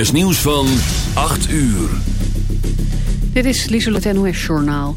is nieuws van 8 uur. Dit is Lieselot NOS Journaal.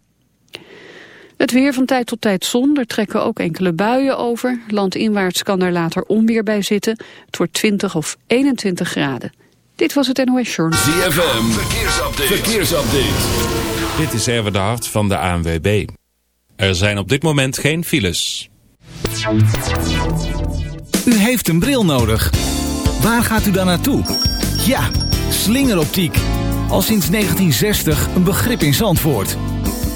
Het weer van tijd tot tijd zon, er trekken ook enkele buien over. Landinwaarts kan er later onweer bij zitten. Het wordt 20 of 21 graden. Dit was het NOS Journal. ZFM, verkeersupdate. verkeersupdate. Dit is Erwin de Hart van de ANWB. Er zijn op dit moment geen files. U heeft een bril nodig. Waar gaat u dan naartoe? Ja, slingeroptiek. Al sinds 1960 een begrip in Zandvoort.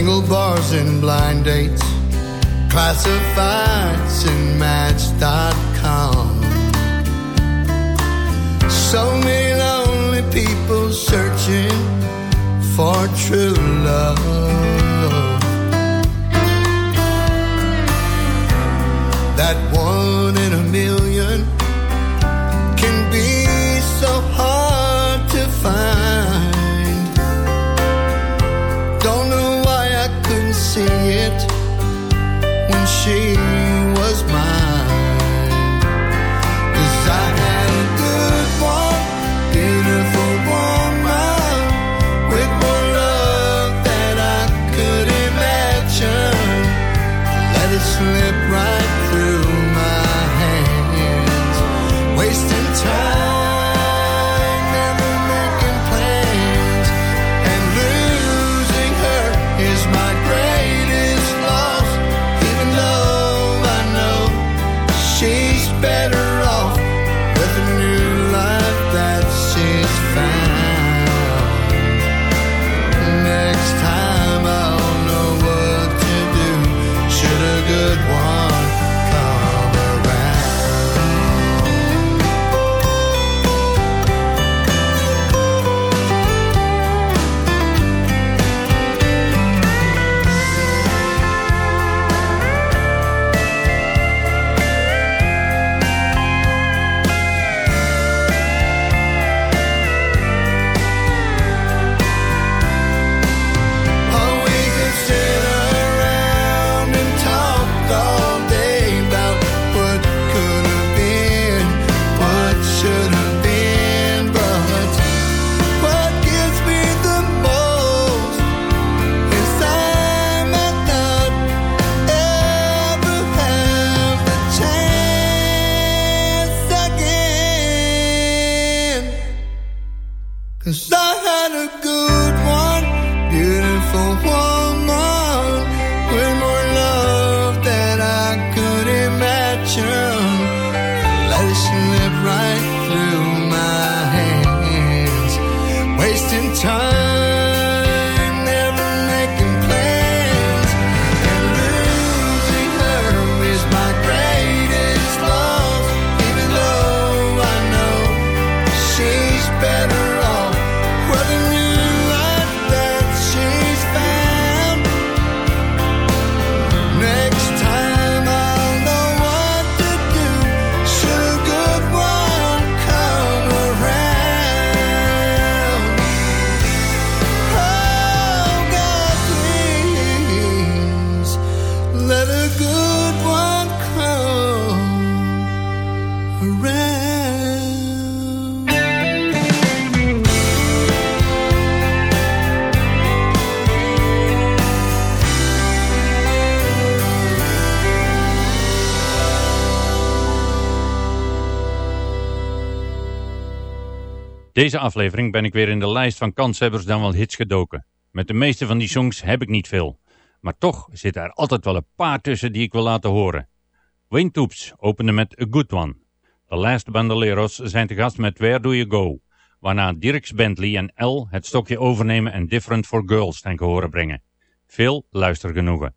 Single bars and blind dates, classifieds and match.com. So many lonely people searching for true love. That one in a million can be so hard Deze aflevering ben ik weer in de lijst van kanshebbers dan wel hits gedoken. Met de meeste van die songs heb ik niet veel. Maar toch zit er altijd wel een paar tussen die ik wil laten horen. Wayne Toops opende met A Good One. The Last Bandoleros zijn te gast met Where Do You Go? Waarna Dirks Bentley en L het stokje overnemen en Different for Girls ten gehore brengen. Veel luistergenoegen.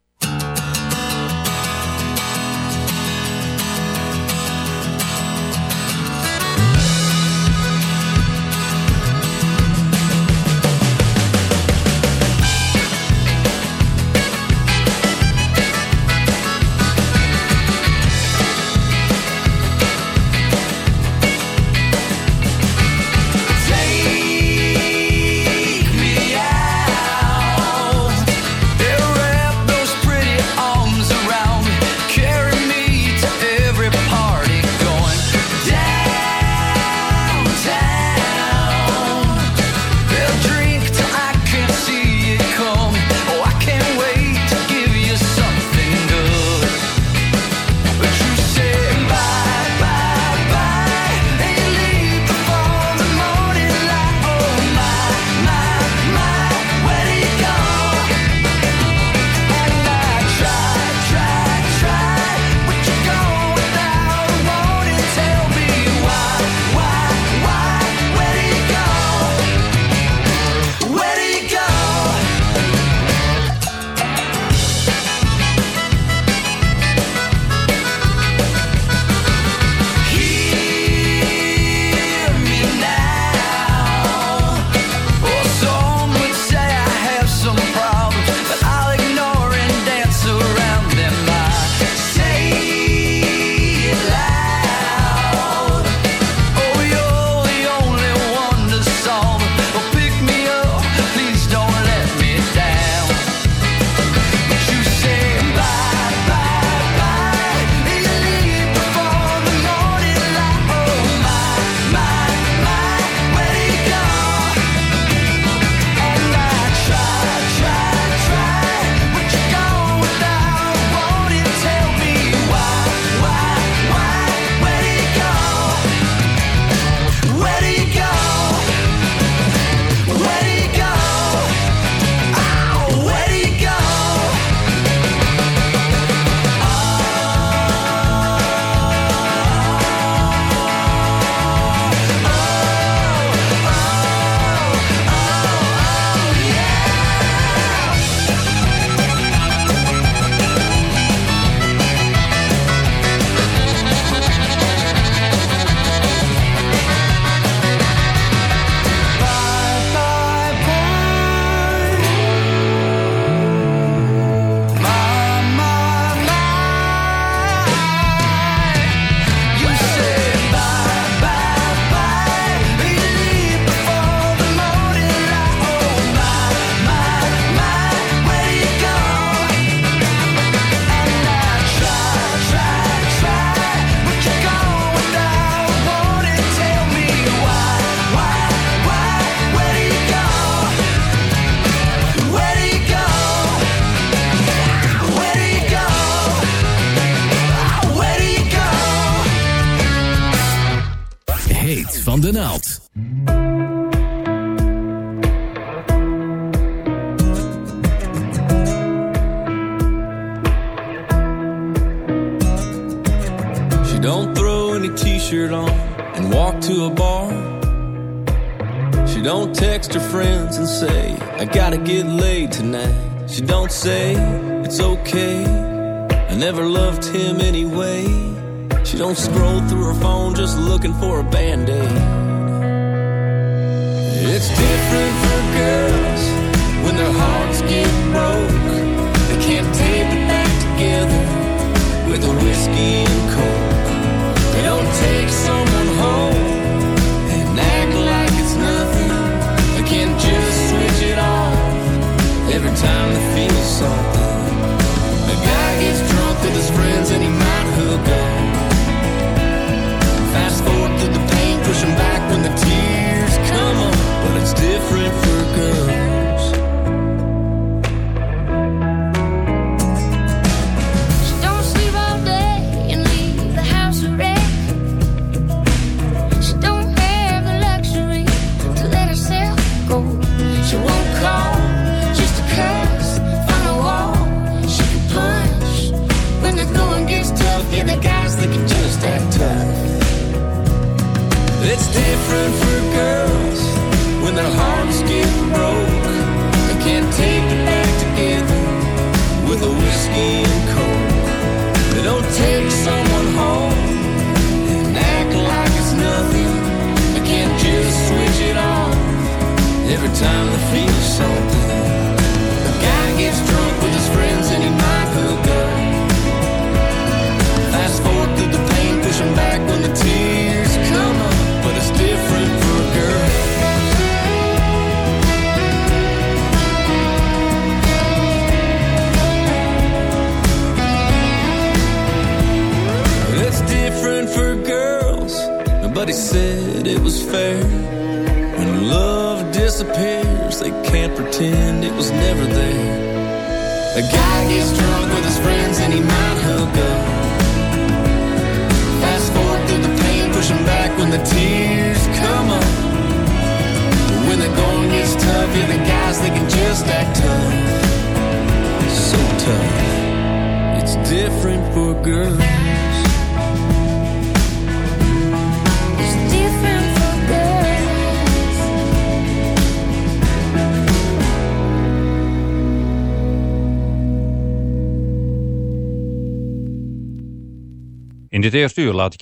de naald. She don't throw any t-shirt on and walk to a bar. She don't text her friends and say, I gotta get laid tonight. She don't say, it's okay, I never loved him anyway. She don't scroll through her phone just looking for a band-aid. It's different for girls when their hearts get broke. They can't tape it back together with a whiskey and coke. They don't take someone home yeah, the guys that can just act tough. It's different for girls when their hearts get broke. They can't take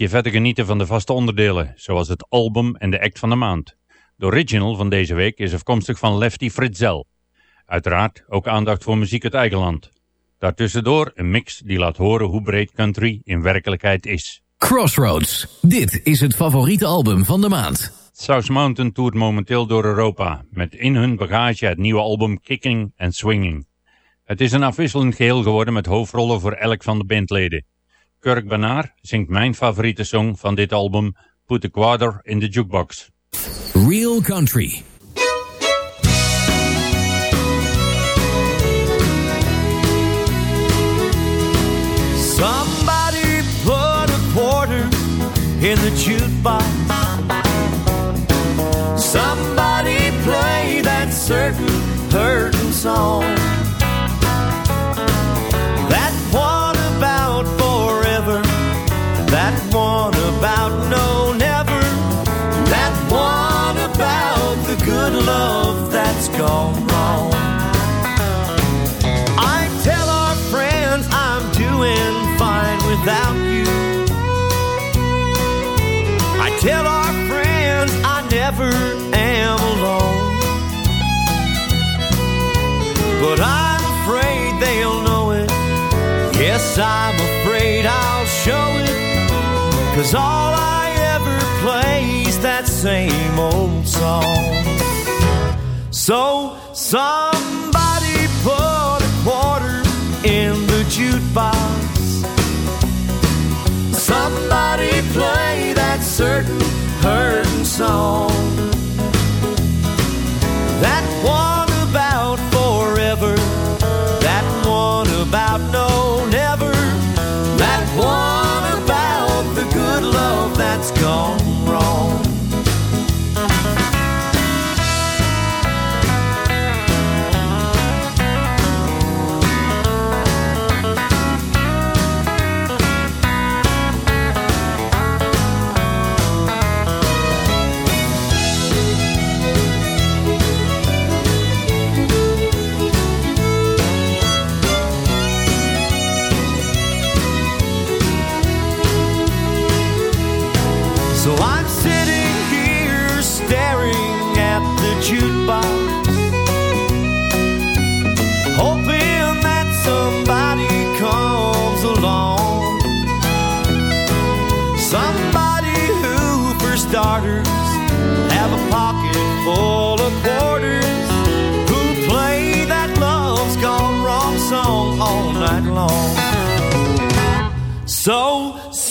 je verder genieten van de vaste onderdelen, zoals het album en de act van de maand. De original van deze week is afkomstig van Lefty Fritzel. Uiteraard ook aandacht voor muziek uit eigen land. Daartussendoor een mix die laat horen hoe breed country in werkelijkheid is. Crossroads. Dit is het favoriete album van de maand. South Mountain toert momenteel door Europa, met in hun bagage het nieuwe album Kicking and Swinging. Het is een afwisselend geheel geworden met hoofdrollen voor elk van de bandleden. Kirk Banaar zingt mijn favoriete song van dit album, Put the Quarter in the Jukebox. Real Country. Somebody put a quarter in the jukebox. Somebody play that certain hurting song. Tell our friends I never am alone. But I'm afraid they'll know it. Yes, I'm afraid I'll show it. Cause all I ever play is that same old song. So somebody certain hurting song.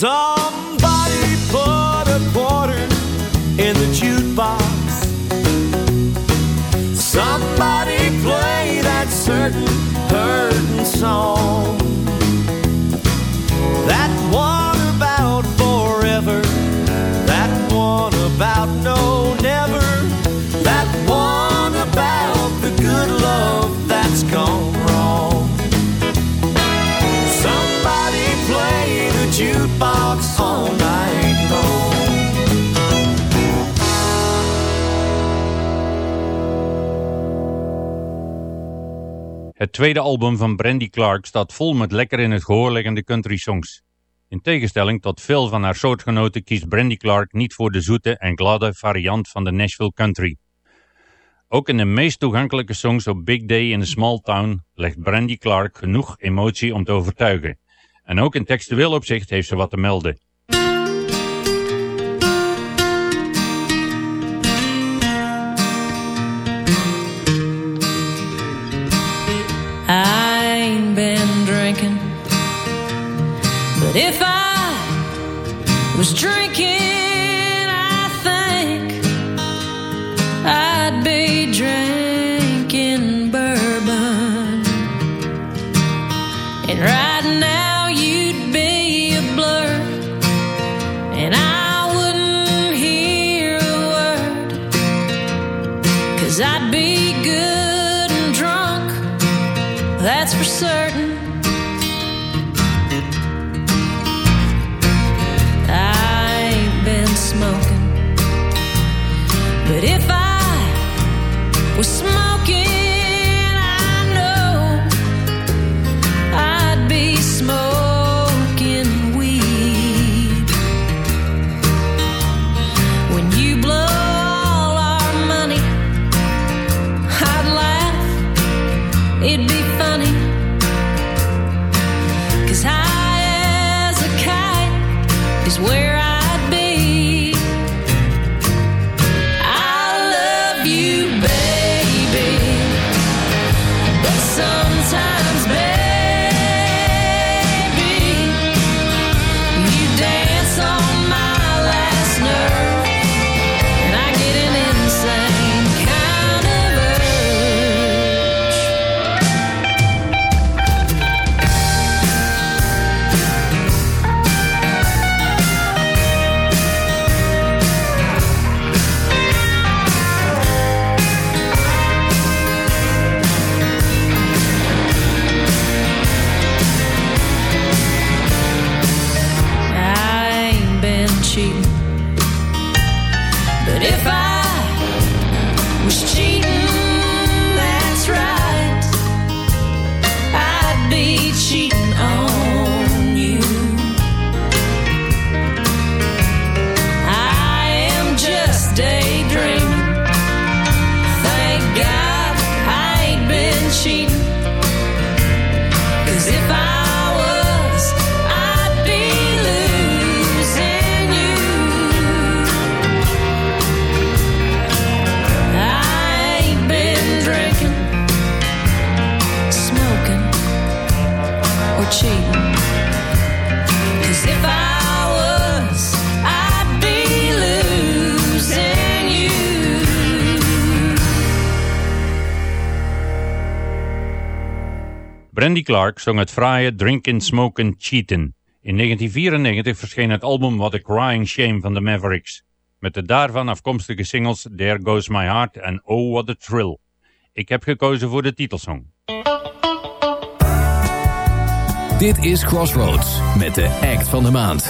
Somebody put a quarter in the jukebox. Somebody play that certain hurting song. Het tweede album van Brandy Clark staat vol met lekker in het gehoor liggende country songs. In tegenstelling tot veel van haar soortgenoten kiest Brandy Clark niet voor de zoete en gladde variant van de Nashville country. Ook in de meest toegankelijke songs op Big Day in a Small Town legt Brandy Clark genoeg emotie om te overtuigen. En ook in textueel opzicht heeft ze wat te melden. But if I was drinking, Brandy Clark zong het fraaie Drinkin' Smokin' Cheatin'. In 1994 verscheen het album What a Crying Shame van de Mavericks. Met de daarvan afkomstige singles There Goes My Heart en Oh What a Thrill. Ik heb gekozen voor de titelsong. Dit is Crossroads met de act van de maand.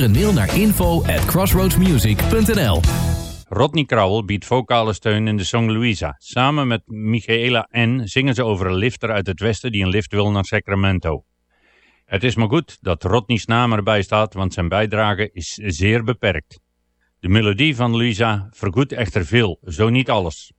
Stuur een mail naar info at crossroadsmusic.nl Rodney Crowell biedt vocale steun in de song Louisa. Samen met Michaela N. zingen ze over een lifter uit het westen die een lift wil naar Sacramento. Het is maar goed dat Rodney's naam erbij staat, want zijn bijdrage is zeer beperkt. De melodie van Louisa vergoedt echter veel, zo niet alles.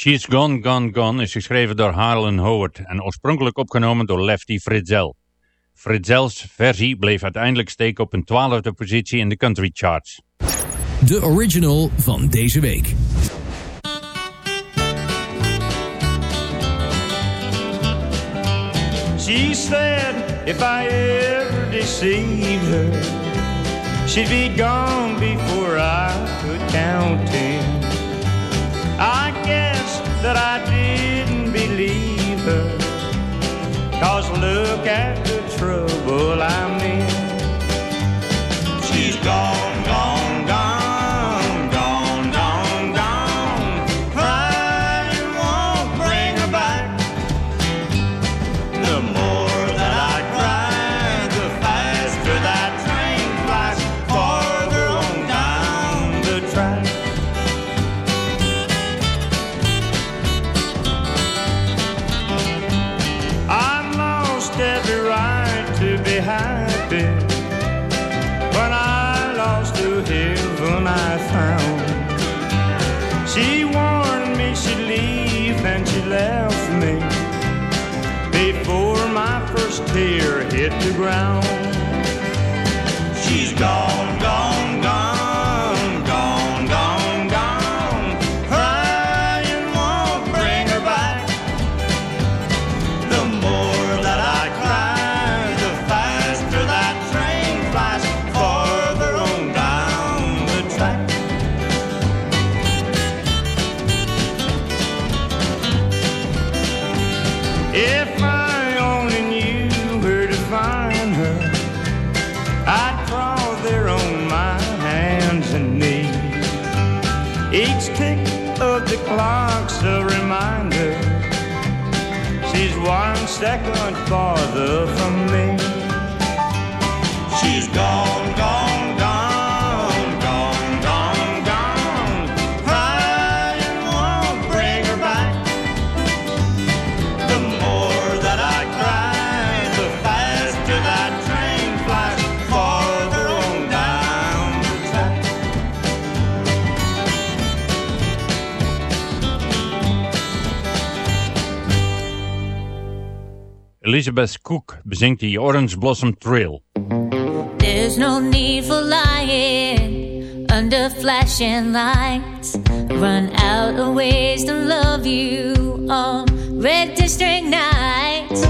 She's Gone, Gone, Gone is geschreven door Harlan Howard en oorspronkelijk opgenomen door Lefty Fritzel. Fritzels versie bleef uiteindelijk steken op een twaalfde positie in de country charts. De original van deze week. She said if I ever deceived her She'd be gone before I could count him I guess that I didn't believe her. Cause look at the trouble I'm in. She's gone. hit the ground. She's gone. second father from me. Elizabeth Cook bezingt die Orange Blossom Trail. There's no need for lying under flashing lights. Run out of ways to love you on red district nights.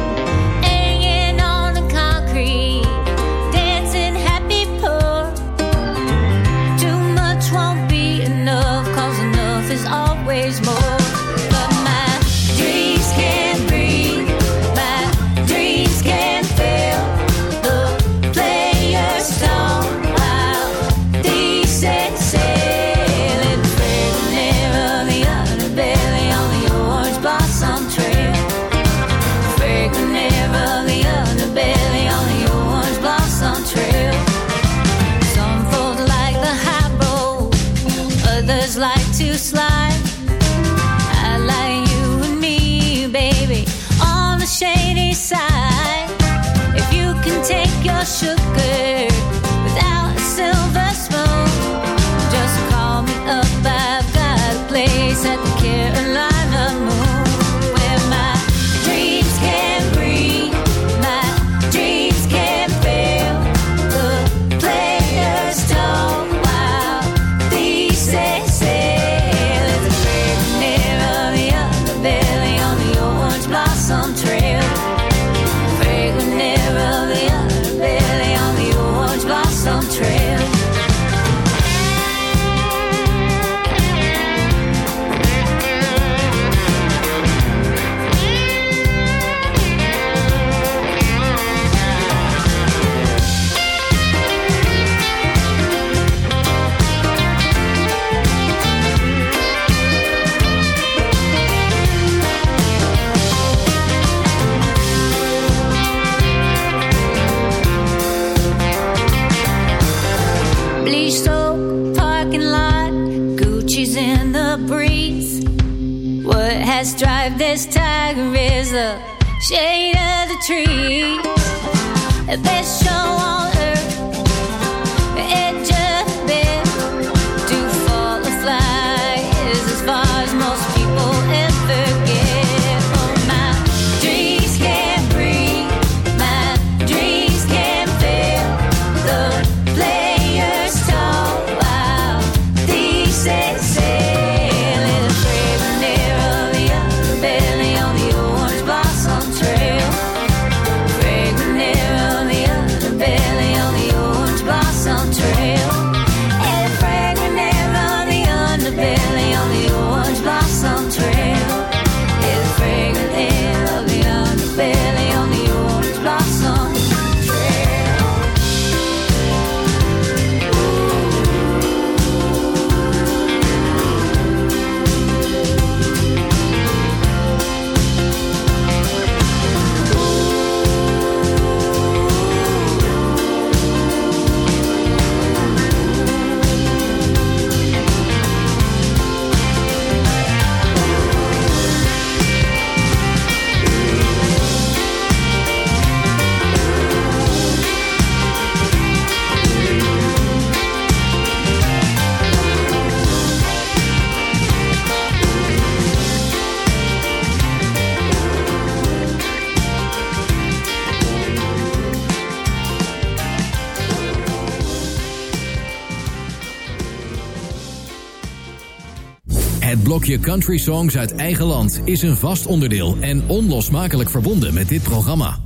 Blokje country songs uit eigen land is een vast onderdeel en onlosmakelijk verbonden met dit programma.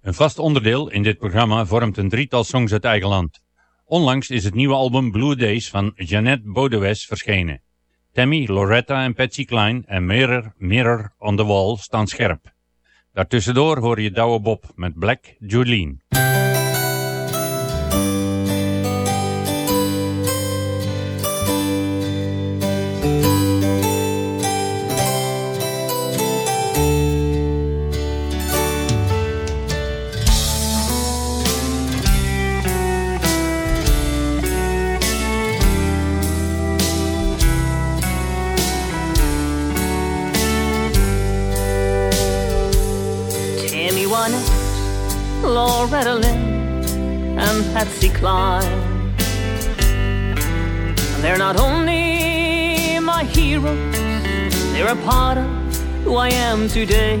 Een vast onderdeel in dit programma vormt een drietal songs uit eigen land. Onlangs is het nieuwe album Blue Days van Jeannette Baudoues verschenen. Tammy, Loretta en Patsy Cline en Mirror, Mirror on the Wall staan scherp. Daartussendoor hoor je Douwe Bob met Black Jolene. Loretta Lynn, and Patsy Cline. And they're not only my heroes, they're a part of who I am today.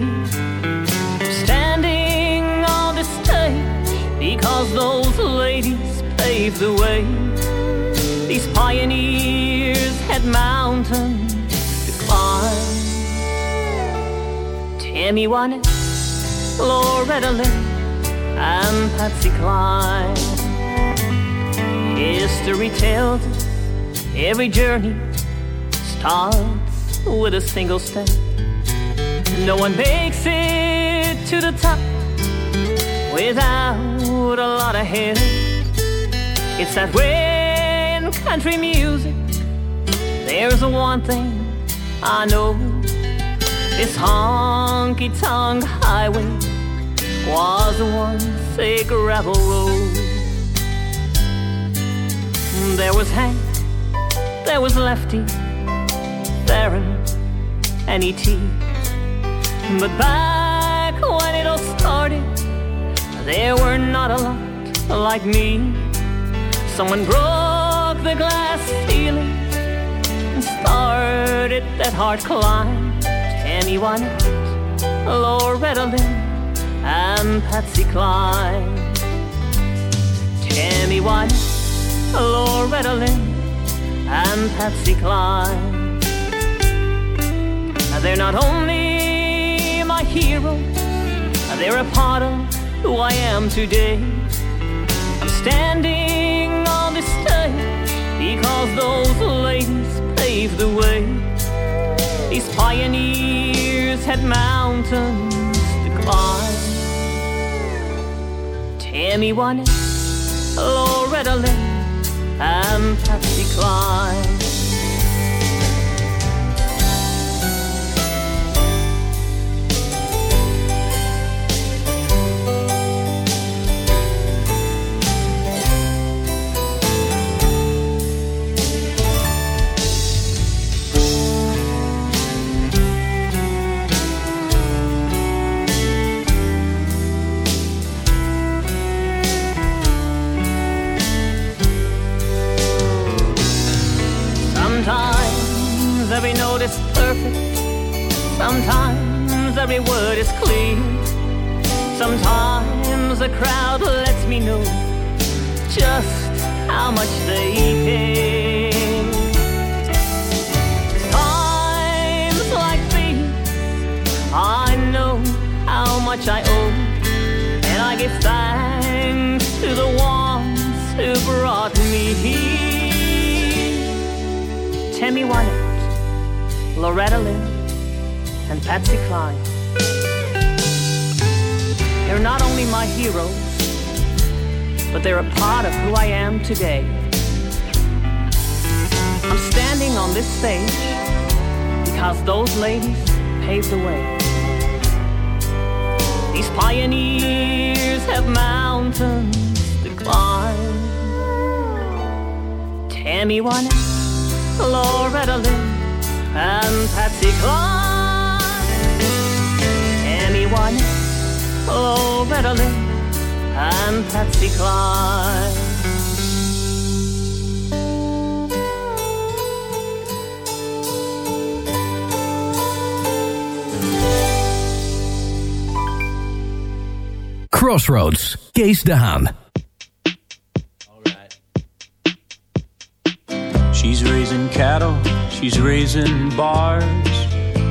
Standing on the stage because those ladies paved the way. These pioneers had mountains to climb. Tammy Wynette. Loretta Lynn and Patsy Cline. History tells us every journey starts with a single step. No one makes it to the top without a lot of help. It's that way in country music. There's one thing I know. This honky tonk highway was once a gravel road. There was Hank, there was Lefty, Theron, and E.T. But back when it all started, there were not a lot like me. Someone broke the glass ceiling and started that hard climb. Wynette, Loretta Lynn, and Patsy Cline. Tammy Wynette, Loretta Lynn, and Patsy Cline. They're not only my heroes, they're a part of who I am today. I'm standing on this stage because those ladies paved the way. These pioneers had mountains to climb. Tammy Wynette, Loretta Lynn, and Patsy Cline. Sometimes every word is clear. Sometimes the crowd lets me know just how much they care. Times like these, I know how much I owe, and I give thanks to the ones who brought me here. Tammy Wynette, Loretta Lynn, and Patsy Cline. They're not only my heroes, but they're a part of who I am today. I'm standing on this stage because those ladies paved the way. These pioneers have mountains to climb. Tammy Wynette. Loretta Lynn and Patsy Cline. Tammy Wynette, Loretta and Patsy Cline. Crossroads, Kees de Haan. She's raising cattle, she's raising bars.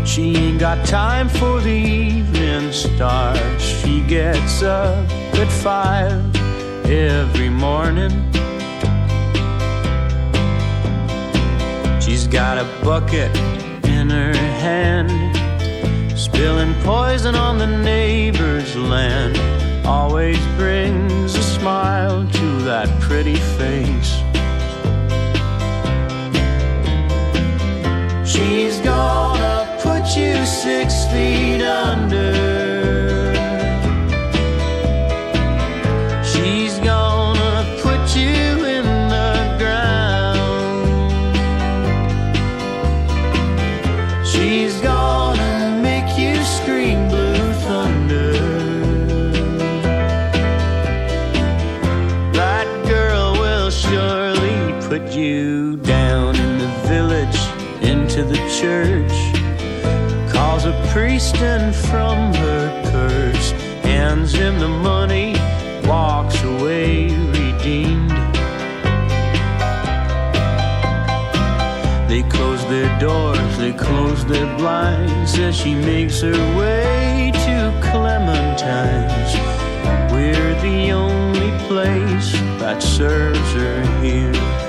She ain't got time for the evening stars. She gets up at five every morning. She's got a bucket in her hand, spilling poison on the neighbor's land. Always brings a smile to that pretty face. She's gonna put you six feet under. She's gonna put you in the ground. She's gonna make you scream blue thunder. That girl will surely put you down in the village into the church. A priest and from her purse hands him the money, walks away redeemed. They close their doors, they close their blinds as she makes her way to Clementine's. We're the only place that serves her here.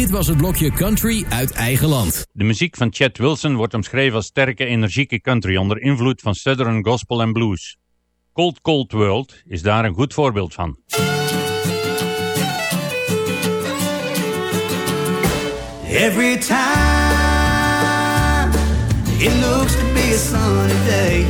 Dit was het blokje Country uit eigen land. De muziek van Chet Wilson wordt omschreven als sterke, energieke country onder invloed van Southern Gospel en Blues. Cold Cold World is daar een goed voorbeeld van. Every time it looks to be a sunny day,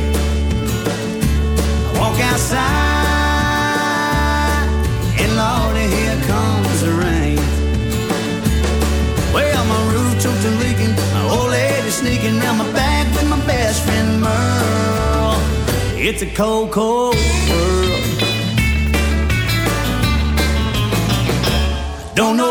lady sneaking round my back with my best friend Merle. It's a cold, cold world. Don't know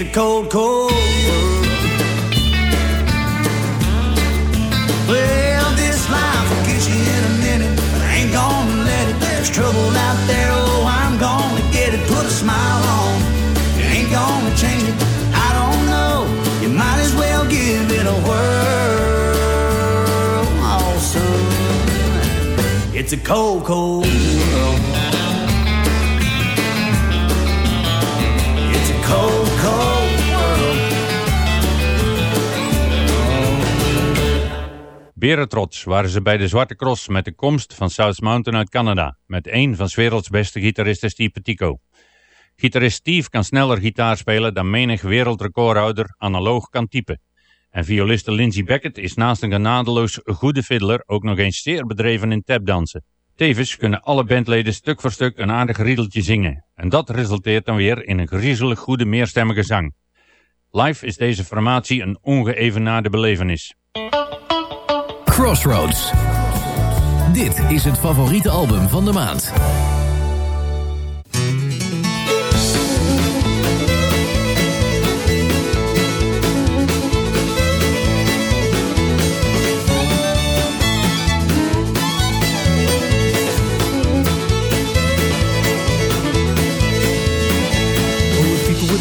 It's a cold, cold world. Well, this life will get you in a minute, but I ain't gonna let it. There's trouble out there, oh, I'm gonna get it. Put a smile on, it ain't gonna change it. I don't know, you might as well give it a whirl. Oh, son, it's a cold, cold world. Berentrots waren ze bij de Zwarte Cross met de komst van South Mountain uit Canada, met één van 's werelds beste gitaristen Steve Petico. Gitarist Steve kan sneller gitaar spelen dan menig wereldrecordhouder analoog kan typen. En violiste Lindsey Beckett is naast een genadeloos goede fiddler ook nog eens zeer bedreven in tapdansen. Tevens kunnen alle bandleden stuk voor stuk een aardig riedeltje zingen. En dat resulteert dan weer in een griezelig goede meerstemmige zang. Live is deze formatie een ongeëvenaarde belevenis. Crossroads. Dit is het favoriete album van de maand.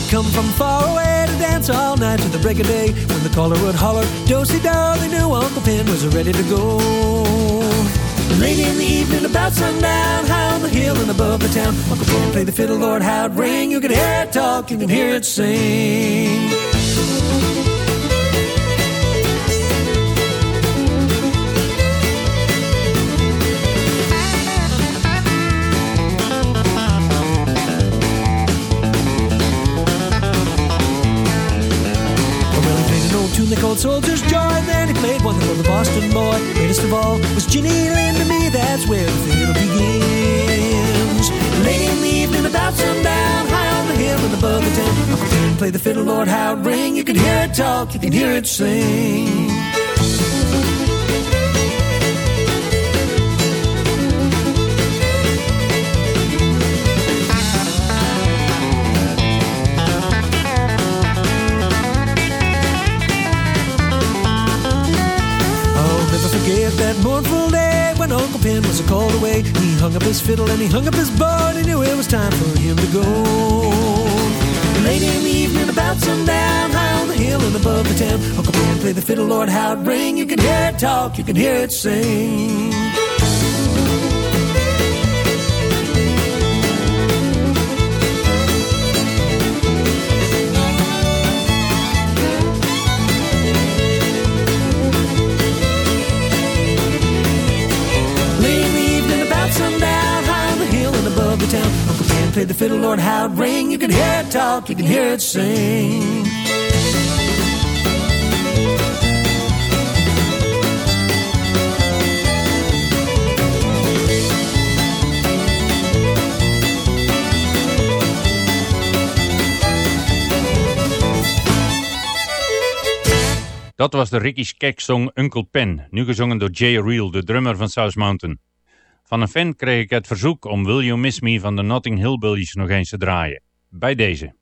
Come from far away dance all night to the break of day. When the caller would holler, Dosey do, they knew Uncle Pen was ready to go. Late in the evening, about sundown, high on the hill and above the town, Uncle Pen played the fiddle, Lord, how it ring. You could hear it talk, you can hear it sing. Tune they called Soldier's Joy. And then he played one for the Boston boy. Greatest of all was Ginny Lynn to me. That's where the fiddle begins. Late in the evening, about sundown, high on the hill above the town. Uncle Ben played the fiddle, Lord, how it ring. You can hear it talk, you can hear it sing. That mournful day when Uncle Ben was called away. He hung up his fiddle and he hung up his bow and he knew it was time for him to go. Late in the evening, about sundown, high on the hill and above the town, Uncle Ben played the fiddle, Lord, how it ring. You can hear it talk, you can hear it sing. The town. Uncle Ben played the fiddle, Lord, how it ring. You can hear it talk, you can hear it sing. Dat was de Ricky Skaggs song Uncle Pen, nu gezongen door Jay Reel, de drummer van South Mountain. Van een fan kreeg ik het verzoek om Will You Miss Me van de Notting Hillbillies nog eens te draaien. Bij deze.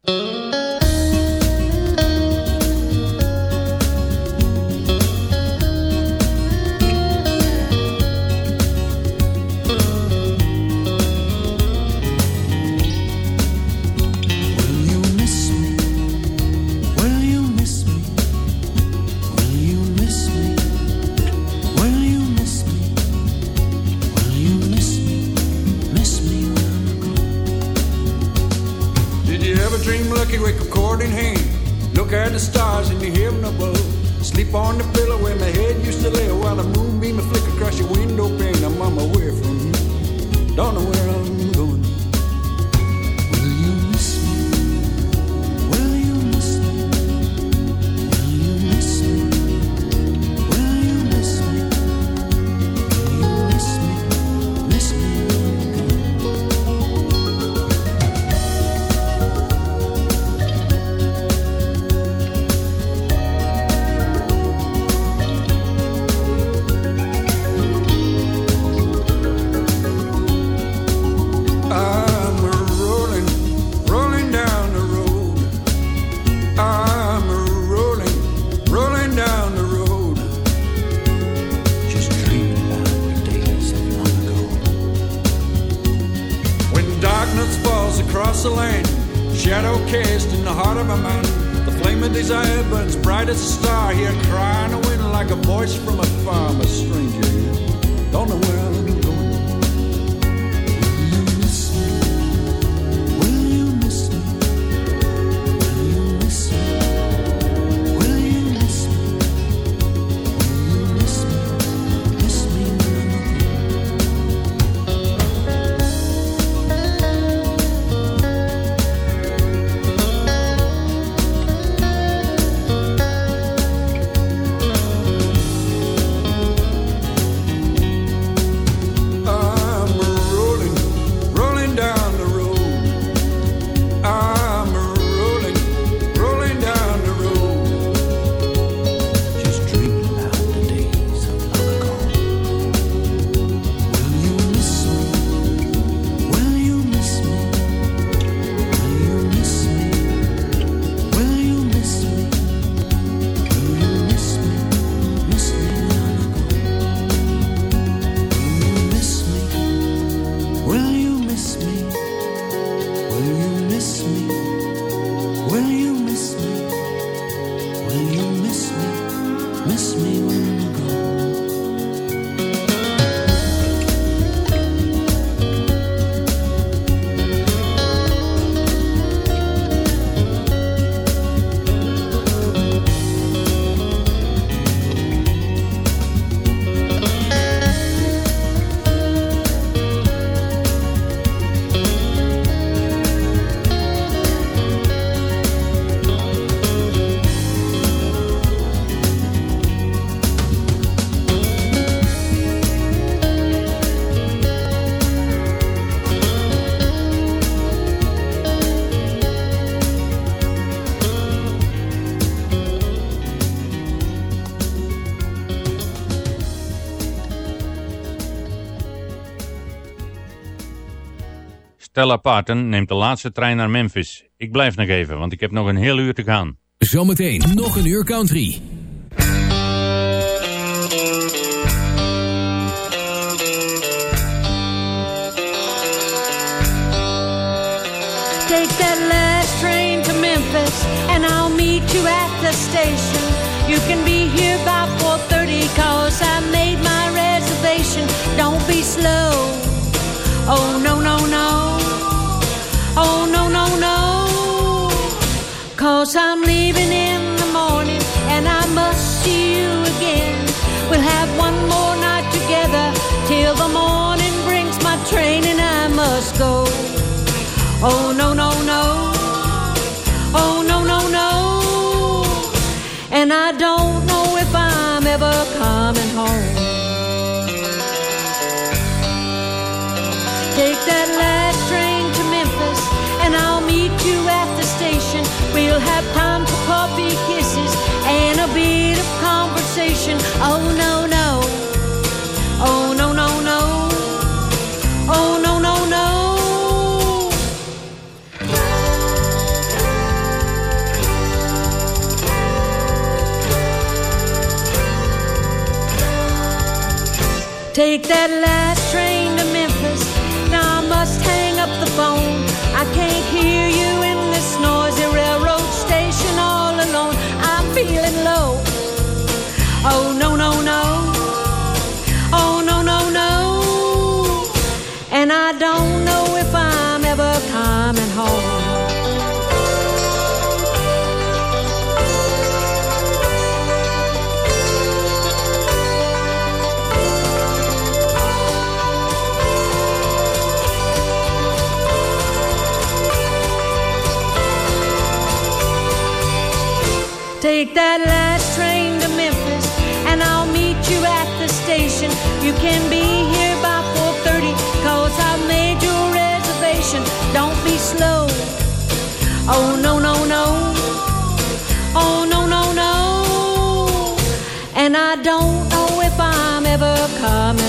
Stella Parton neemt de laatste trein naar Memphis. Ik blijf nog even, want ik heb nog een heel uur te gaan. Zometeen nog een uur country. Take that last train to Memphis, and I'll meet you at the station. You can be here by 4.30, cause I made my reservation. Don't be slow. Oh, no, no, no. Oh, no, no, no. Cause I'm leaving in the morning, and I must see you again. We'll have one more night together, till the morning brings my train, and I must go. Oh no no no Oh no no no And I don't Oh no no. Oh no no no. Oh no no no. Take that last And I don't know if I'm ever coming home. Take that Oh no no no. Oh no no no. And I don't know if I'm ever coming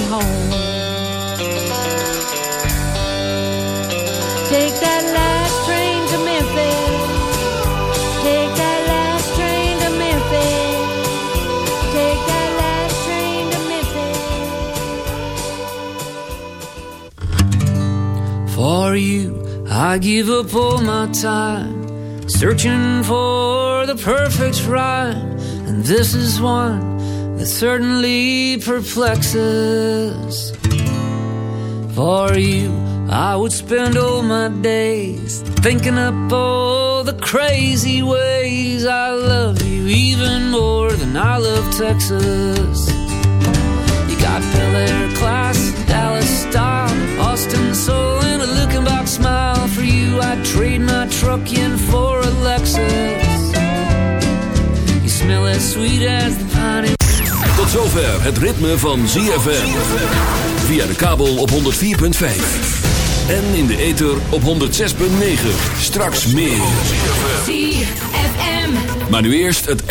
I give up all my time, searching for the perfect rhyme. And this is one that certainly perplexes. For you, I would spend all my days thinking up all the crazy ways I love you even more than I love Texas. You got Bel Air a looking back smile. For you, I'd trade my truck in for a Lexus. You smell as sweet as the pine. Tot zover het ritme van ZFM. Via de kabel op 104.5. En in de ether op 106.9. Straks meer. ZFM. Maar nu eerst het...